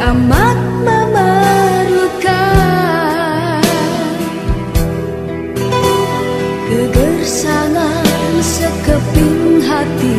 amat memerlukan Kegersangan sekeping hati.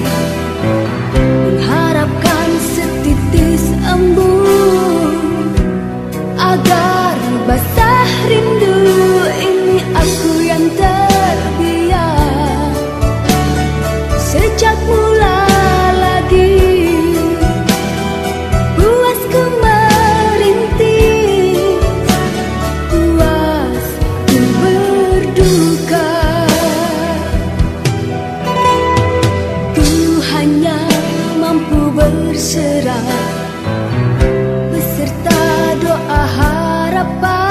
beserta doa harapan.